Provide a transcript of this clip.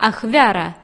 ахвяра